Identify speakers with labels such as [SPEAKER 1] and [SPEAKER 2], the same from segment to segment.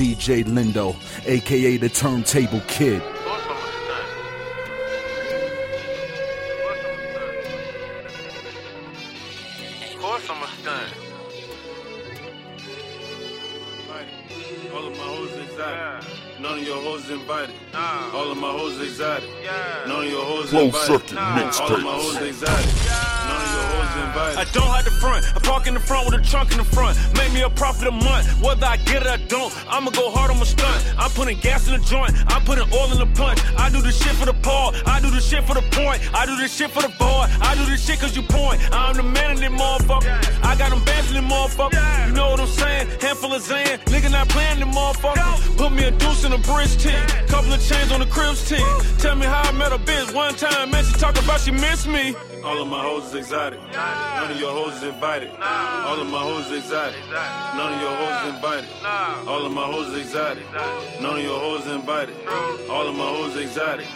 [SPEAKER 1] DJ Lindo, aka the Turntable Kid.
[SPEAKER 2] course I'm a stunt.
[SPEAKER 3] All of my hoes exotic. None of your hoes invited.
[SPEAKER 2] Nah.
[SPEAKER 3] All of my hoes exotic.
[SPEAKER 2] Yeah.
[SPEAKER 3] None of your hoes invited.
[SPEAKER 1] circuit
[SPEAKER 3] All of my
[SPEAKER 1] mixtapes.
[SPEAKER 4] I don't have the front. I park in the front with a trunk in the front. Make me a profit a month. Whether I get it or don't, I'ma go hard on my stunt. I'm putting gas in the joint. I'm putting oil in the punch. I do this shit for the paw. I do this shit for the point. I do this shit for the boy. I do this shit cause you point. I'm the man in this motherfucker. I got them bands in this motherfucker. You know what I'm saying? Handful of Zan. Nigga not playing the motherfucker. Put me a deuce in a bridge tee. Couple of chains on the cribs tee. Tell me how I met a bitch one time. Man, she talk about she miss me.
[SPEAKER 3] All of my hoes is exotic. None of your hoes is invited. All of my hoes is exotic. None of your hoes is invited. All of my hoes is exotic. None of your hoes invited. All of my hoes exotic.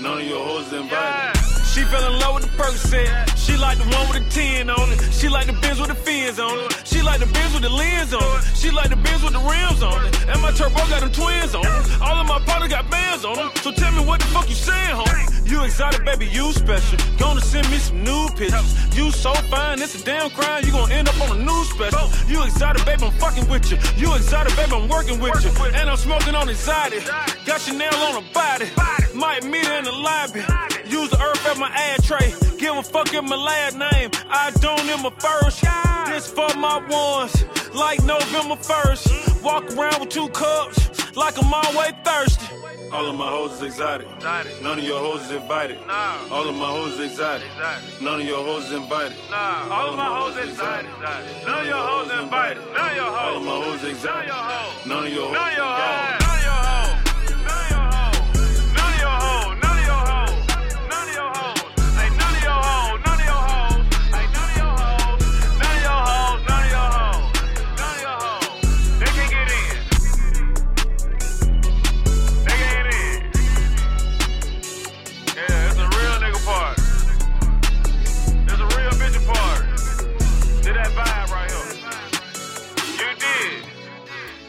[SPEAKER 3] None of your hoes is invited.
[SPEAKER 4] She fell in love with the Percocet. She like the one with the 10 on it. She like the Benz with the fins on it. She like the Benz with the lens on it. She like the Benz with the rims on it. And my turbo got them twins on it. All of my partners got bands on them. So tell me what the fuck you saying, homie? You exotic, baby, you special. Gonna send me some new pictures. You so fine, it's a damn crime. You gonna end up on a new special. You exotic, baby, I'm fucking with you. You exotic, baby, I'm working with you. And I'm smoking on exotic. Got Chanel on her body. Might meet her in the lobby. Use the earth as my ad tray. Give a fuck in my last name. I don't in my first. This for my ones. Like November 1st. Walk around with two cups. Like I'm always thirsty.
[SPEAKER 3] All of my hoes is exotic. None of your hoes is invited. All of my hoes is exotic. None of your hoes is invited.
[SPEAKER 2] Nah, all of my hoes exotic. None of your hoes invited. None of your
[SPEAKER 3] All of my hoes is exotic. None of your hoes.
[SPEAKER 2] None of your
[SPEAKER 3] invited.
[SPEAKER 2] hoes. None of your hoes.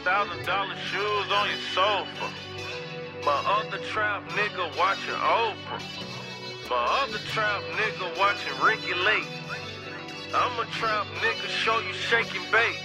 [SPEAKER 2] Thousand dollar shoes on your sofa. My other trap nigga watching Oprah. My other trap nigga watching Ricki Lake. I'm a trap nigga, show you shaking bait.